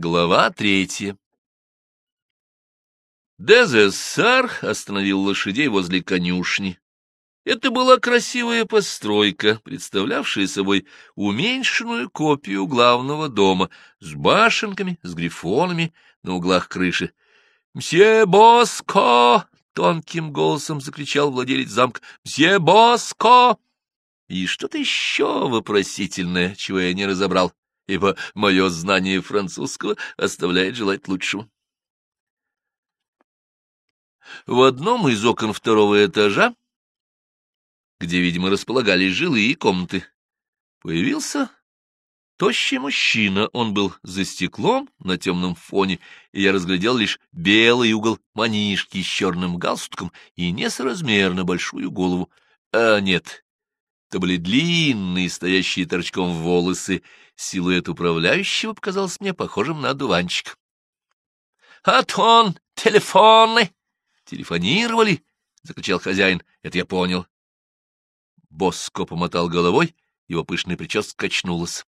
Глава третья Дезессар остановил лошадей возле конюшни. Это была красивая постройка, представлявшая собой уменьшенную копию главного дома с башенками, с грифонами на углах крыши. «Мсье Боско!» — тонким голосом закричал владелец замка. «Мсье Боско!» И что-то еще вопросительное, чего я не разобрал ибо мое знание французского оставляет желать лучшего. В одном из окон второго этажа, где, видимо, располагались жилые комнаты, появился тощий мужчина. Он был за стеклом на темном фоне, и я разглядел лишь белый угол манишки с черным галстуком и несоразмерно большую голову. А нет, это были длинные, стоящие торчком волосы. Силуэт управляющего показался мне похожим на дуванчик. — Атон, телефоны! Телефонировали? — закричал хозяин. — Это я понял. Боско помотал головой, его пышная прическа качнулась.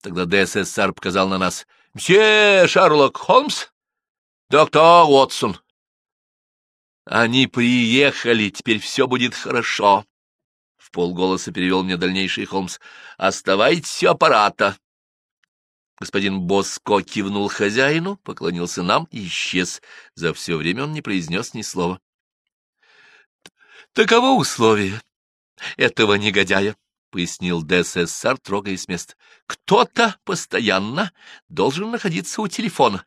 Тогда ДССР показал на нас. — Мсье Шерлок Холмс? Доктор Уотсон. — Они приехали, теперь все будет хорошо полголоса перевел мне дальнейший Холмс. — Оставайтесь аппарата. Господин Боско кивнул хозяину, поклонился нам и исчез. За все время он не произнес ни слова. — Таково условие этого негодяя, — пояснил ДССР, трогаясь с места. — Кто-то постоянно должен находиться у телефона.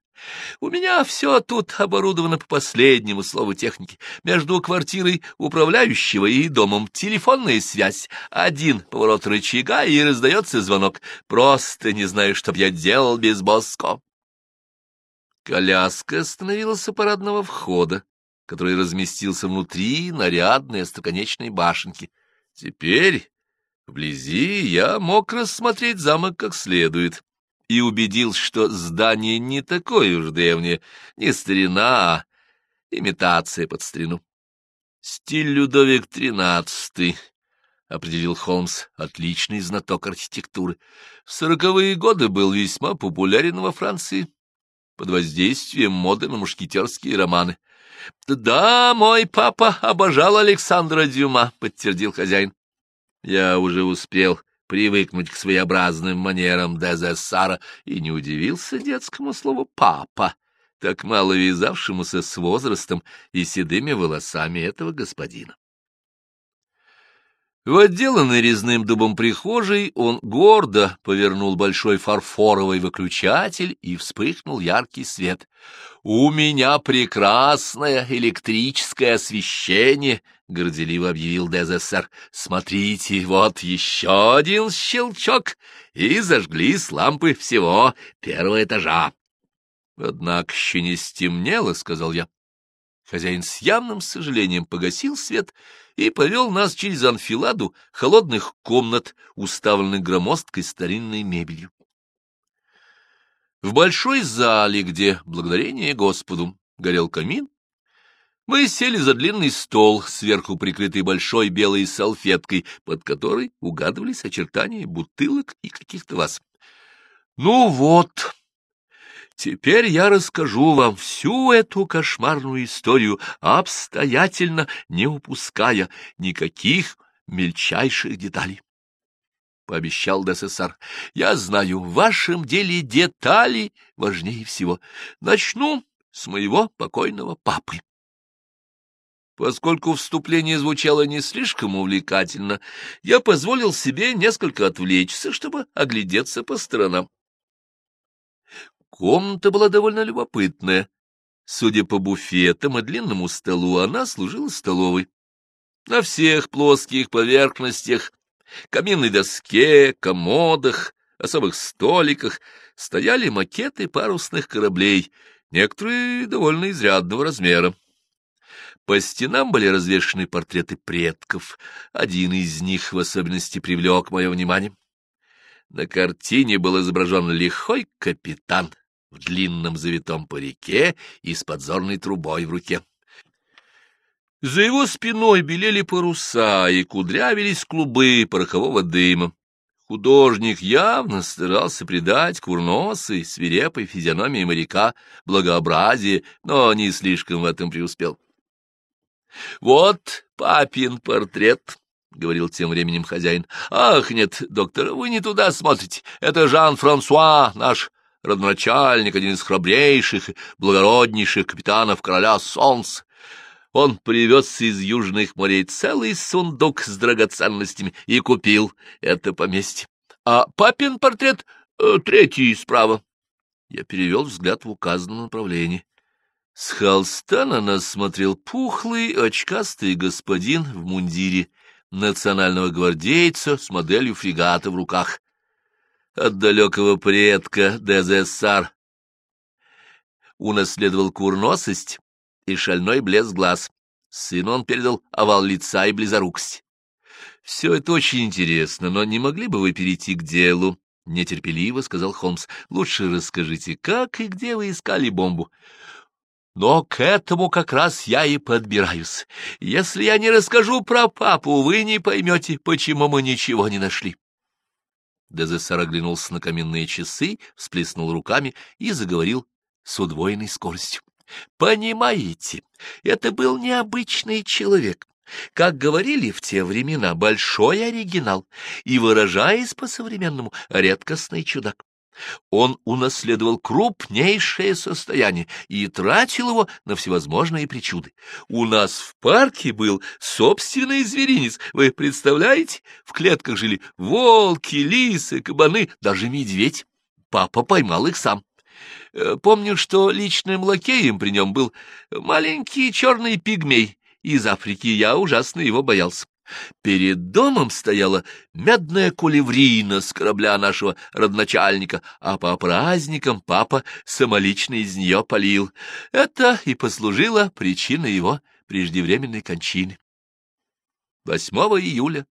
У меня все тут оборудовано по последнему слову техники. Между квартирой управляющего и домом телефонная связь. Один поворот рычага, и раздается звонок. Просто не знаю, что б я делал без Боско. Коляска остановилась у парадного входа, который разместился внутри нарядной остроконечной башенки. Теперь вблизи я мог рассмотреть замок как следует и убедился, что здание не такое уж древнее, не старина, а имитация под старину. «Стиль Людовик XIII», — определил Холмс, отличный знаток архитектуры. В сороковые годы был весьма популярен во Франции под воздействием моды на мушкетерские романы. «Да, мой папа обожал Александра Дюма», — подтвердил хозяин. Я уже успел привыкнуть к своеобразным манерам Дезессара и не удивился детскому слову «папа», так мало вязавшемуся с возрастом и седыми волосами этого господина. В отделанной резным дубом прихожей он гордо повернул большой фарфоровый выключатель и вспыхнул яркий свет. «У меня прекрасное электрическое освещение!» — горделиво объявил ДЗСР. — Смотрите, вот еще один щелчок, и зажглись лампы всего первого этажа. — Однако еще не стемнело, — сказал я. Хозяин с явным сожалением погасил свет и повел нас через анфиладу холодных комнат, уставленных громоздкой старинной мебелью. В большой зале, где, благодарение Господу, горел камин, мы сели за длинный стол, сверху прикрытый большой белой салфеткой, под которой угадывались очертания бутылок и каких-то вас. Ну вот, теперь я расскажу вам всю эту кошмарную историю, обстоятельно, не упуская никаких мельчайших деталей. — пообещал ДССР. — Я знаю, в вашем деле детали важнее всего. Начну с моего покойного папы. Поскольку вступление звучало не слишком увлекательно, я позволил себе несколько отвлечься, чтобы оглядеться по сторонам. Комната была довольно любопытная. Судя по буфетам и длинному столу, она служила столовой. На всех плоских поверхностях, каминной доске, комодах, особых столиках стояли макеты парусных кораблей, некоторые довольно изрядного размера. По стенам были развешаны портреты предков. Один из них в особенности привлек мое внимание. На картине был изображен лихой капитан в длинном завитом парике и с подзорной трубой в руке. За его спиной белели паруса и кудрявились клубы порохового дыма. Художник явно старался придать курносой, свирепой физиономии моряка благообразие, но не слишком в этом преуспел. — Вот папин портрет, — говорил тем временем хозяин. — Ах, нет, доктор, вы не туда смотрите. Это Жан-Франсуа, наш родоначальник, один из храбрейших, благороднейших капитанов короля Солнца. Он привез из южных морей целый сундук с драгоценностями и купил это поместье. А папин портрет э, третий справа. Я перевел взгляд в указанном направлении. С холста на нас смотрел пухлый, очкастый господин в мундире национального гвардейца с моделью фрегата в руках. От далекого предка Дезессар унаследовал курносость и шальной блеск глаз. Сыну он передал овал лица и близорукость. — Все это очень интересно, но не могли бы вы перейти к делу? — нетерпеливо сказал Холмс. — Лучше расскажите, как и где вы искали бомбу? — Но к этому как раз я и подбираюсь. Если я не расскажу про папу, вы не поймете, почему мы ничего не нашли. Дезессар оглянулся на каменные часы, всплеснул руками и заговорил с удвоенной скоростью. Понимаете, это был необычный человек. Как говорили в те времена, большой оригинал и, выражаясь по-современному, редкостный чудак. Он унаследовал крупнейшее состояние и тратил его на всевозможные причуды. У нас в парке был собственный зверинец, вы представляете? В клетках жили волки, лисы, кабаны, даже медведь. Папа поймал их сам. Э, помню, что личным лакеем при нем был маленький черный пигмей из Африки, я ужасно его боялся. Перед домом стояла медная кулеврина с корабля нашего родначальника, а по праздникам папа самолично из нее полил. Это и послужило причиной его преждевременной кончины. 8 июля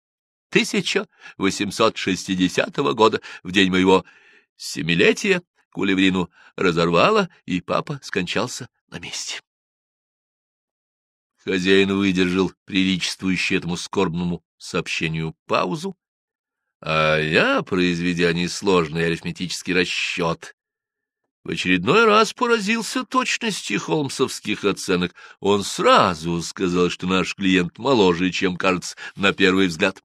1860 года, в день моего семилетия, Кулеврину разорвало, и папа скончался на месте. Хозяин выдержал приличествующий этому скорбному сообщению паузу, а я, произведя несложный арифметический расчет, в очередной раз поразился точности холмсовских оценок. Он сразу сказал, что наш клиент моложе, чем кажется на первый взгляд.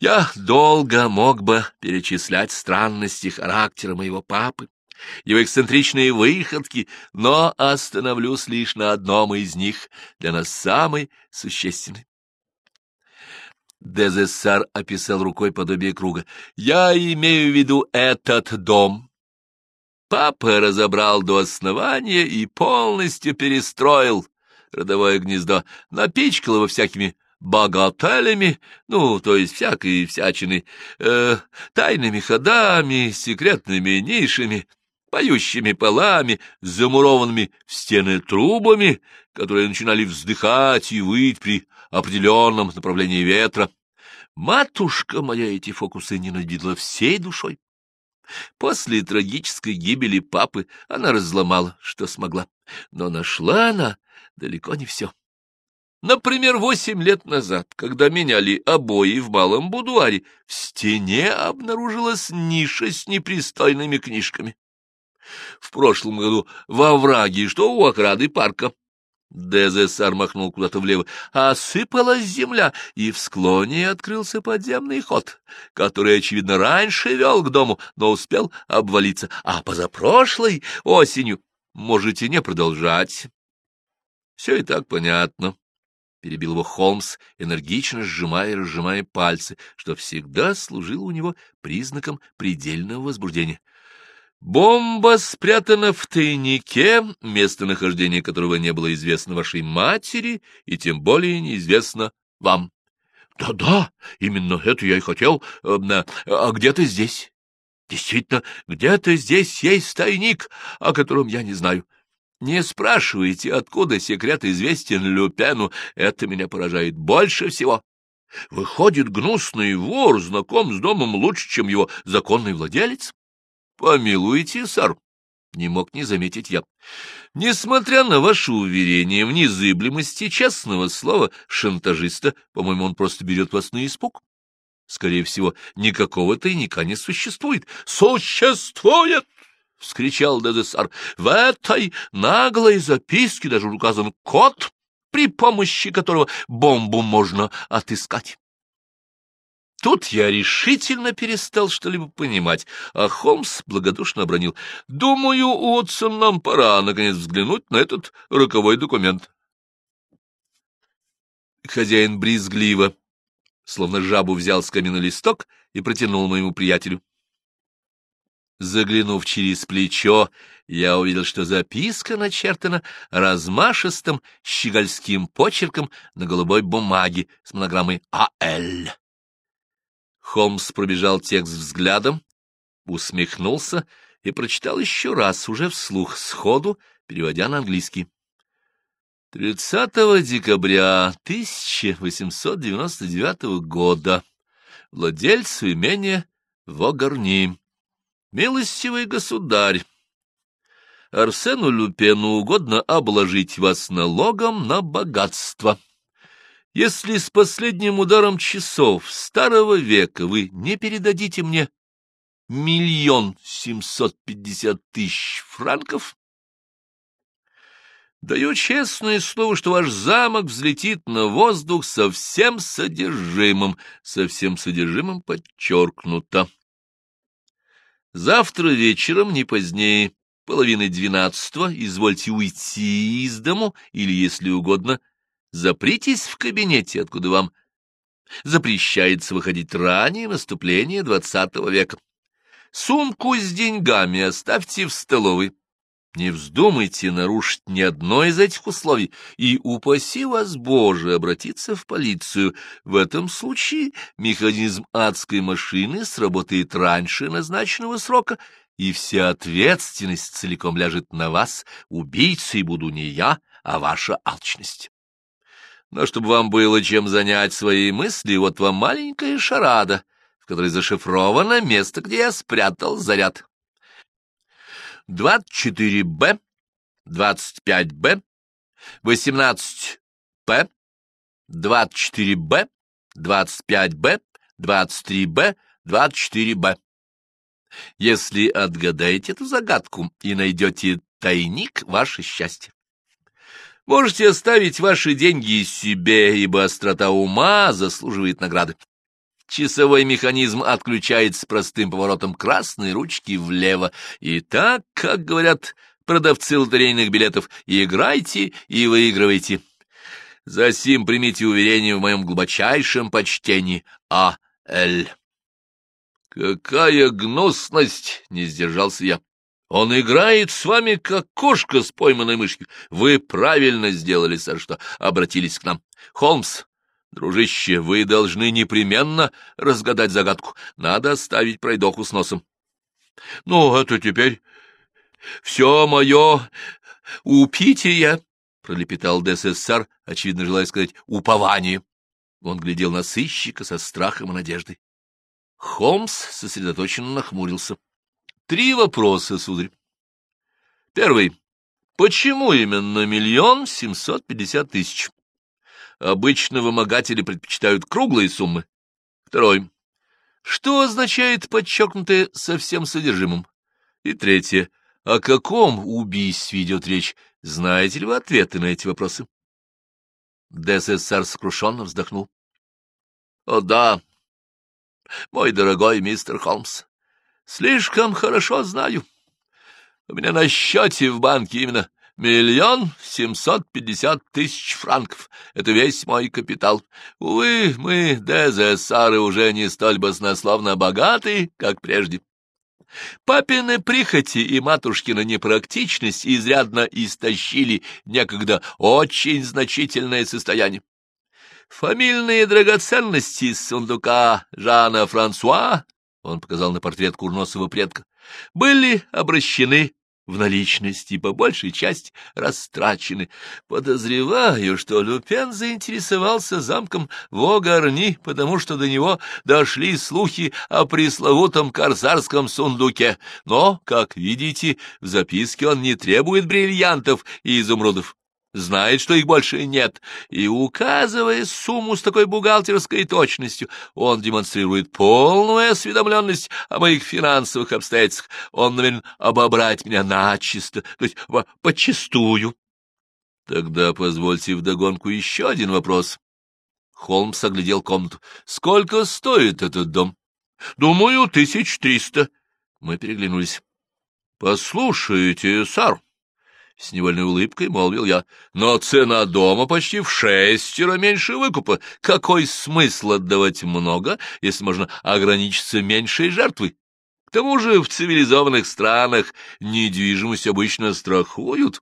Я долго мог бы перечислять странности характера моего папы, его эксцентричные выходки, но остановлюсь лишь на одном из них, для нас самый существенный. Дезессар описал рукой подобие круга. «Я имею в виду этот дом». Папа разобрал до основания и полностью перестроил родовое гнездо, напичкал его всякими богателями, ну, то есть всякой всячины, э, тайными ходами, секретными нишами, поющими полами, замурованными в стены трубами, которые начинали вздыхать и выть при определенном направлении ветра. Матушка моя эти фокусы ненавидела всей душой. После трагической гибели папы она разломала, что смогла, но нашла она далеко не все. Например, восемь лет назад, когда меняли обои в малом будуаре, в стене обнаружилась ниша с непристойными книжками. В прошлом году во враге, что у ограды парка, Дезессар махнул куда-то влево, осыпалась земля, и в склоне открылся подземный ход, который, очевидно, раньше вел к дому, но успел обвалиться, а позапрошлой осенью можете не продолжать. Все и так понятно перебил его Холмс, энергично сжимая и разжимая пальцы, что всегда служило у него признаком предельного возбуждения. «Бомба спрятана в тайнике, местонахождение которого не было известно вашей матери и тем более неизвестно вам». «Да-да, именно это я и хотел. Э, а где-то здесь. Действительно, где-то здесь есть тайник, о котором я не знаю». Не спрашивайте, откуда секрет известен Люпену, это меня поражает больше всего. Выходит, гнусный вор знаком с домом лучше, чем его законный владелец? Помилуйте, сэр, не мог не заметить я. Несмотря на ваше уверение в незыблемости честного слова шантажиста, по-моему, он просто берет вас на испуг. Скорее всего, никакого тайника не существует. Существует! — вскричал Дедесар. — В этой наглой записке даже указан код, при помощи которого бомбу можно отыскать. Тут я решительно перестал что-либо понимать, а Холмс благодушно обронил. — Думаю, Уотсон, нам пора, наконец, взглянуть на этот роковой документ. Хозяин брезгливо, словно жабу взял с камина листок и протянул моему приятелю. Заглянув через плечо, я увидел, что записка начертана размашистым щегольским почерком на голубой бумаге с монограммой «А.Л». Холмс пробежал текст взглядом, усмехнулся и прочитал еще раз, уже вслух, сходу, переводя на английский. 30 декабря 1899 года владельцу имения Вогарни. Милостивый государь, Арсену Люпену угодно обложить вас налогом на богатство. Если с последним ударом часов старого века вы не передадите мне миллион семьсот пятьдесят тысяч франков, даю честное слово, что ваш замок взлетит на воздух со всем содержимым, со всем содержимым подчеркнуто. Завтра вечером, не позднее половины двенадцатого, извольте уйти из дому или, если угодно, — Запритесь в кабинете, откуда вам запрещается выходить ранее наступления двадцатого века. Сумку с деньгами оставьте в столовой. Не вздумайте нарушить ни одно из этих условий, и упаси вас, Боже, обратиться в полицию. В этом случае механизм адской машины сработает раньше назначенного срока, и вся ответственность целиком ляжет на вас, убийцей буду не я, а ваша алчность. Но чтобы вам было чем занять свои мысли, вот вам маленькая шарада, в которой зашифровано место, где я спрятал заряд. 24Б, 25Б, 18П, 24Б, 25Б, 23Б, 24Б. Если отгадаете эту загадку и найдете тайник, ваше счастье. Можете оставить ваши деньги себе, ибо острота ума заслуживает награды. Часовой механизм отключается простым поворотом красной ручки влево. И так, как говорят продавцы лотерейных билетов, играйте и выигрывайте. Засим примите уверение в моем глубочайшем почтении. А. Л. «Какая гнусность!» — не сдержался я. Он играет с вами, как кошка с пойманной мышью. Вы правильно сделали, сэр, что обратились к нам. Холмс, дружище, вы должны непременно разгадать загадку. Надо оставить пройдоху с носом. Ну, это теперь все мое упитие, — пролепетал ДССР, очевидно желая сказать «упование». Он глядел на сыщика со страхом и надеждой. Холмс сосредоточенно нахмурился. Три вопроса, сударь. Первый. Почему именно миллион семьсот пятьдесят тысяч? Обычно вымогатели предпочитают круглые суммы. Второй. Что означает подчеркнутое со всем содержимым? И третье. О каком убийстве идет речь? Знаете ли вы ответы на эти вопросы? ДССР скрушенно вздохнул. — О, да, мой дорогой мистер Холмс, Слишком хорошо знаю. У меня на счете в банке именно миллион семьсот пятьдесят тысяч франков. Это весь мой капитал. Увы, мы, ДЗСары, уже не столь баснословно богаты, как прежде. Папины прихоти и матушкина непрактичность изрядно истощили некогда очень значительное состояние. Фамильные драгоценности из сундука Жана Франсуа он показал на портрет курносого предка, были обращены в наличности, по большей части растрачены. Подозреваю, что Люпен заинтересовался замком Вогарни, потому что до него дошли слухи о пресловутом корсарском сундуке. Но, как видите, в записке он не требует бриллиантов и изумрудов. Знает, что их больше нет, и, указывая сумму с такой бухгалтерской точностью, он демонстрирует полную осведомленность о моих финансовых обстоятельствах. Он намерен обобрать меня начисто, то есть почистую. Тогда позвольте вдогонку еще один вопрос. Холмс оглядел комнату. Сколько стоит этот дом? Думаю, тысяч триста. Мы переглянулись. Послушайте, сэр, с невольной улыбкой молвил я. Но цена дома почти в шестеро меньше выкупа. Какой смысл отдавать много, если можно ограничиться меньшей жертвой? К тому же в цивилизованных странах недвижимость обычно страхуют.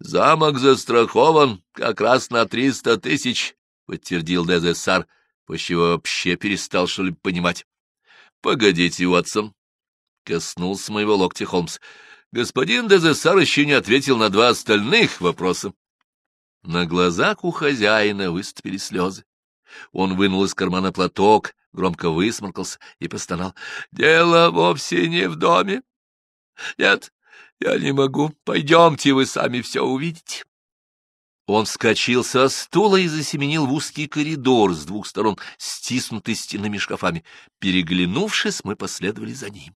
Замок застрахован как раз на триста тысяч, — подтвердил Дезессар, почти вообще перестал что-либо понимать. — Погодите, Уотсон, — коснулся моего локтя Холмс. Господин Дезессар еще не ответил на два остальных вопроса. На глазах у хозяина выступили слезы. Он вынул из кармана платок, громко высморкался и постонал. — Дело вовсе не в доме. Нет, я не могу. Пойдемте, вы сами все увидите. Он вскочил со стула и засеменил в узкий коридор с двух сторон, стиснутый стенными шкафами. Переглянувшись, мы последовали за ним.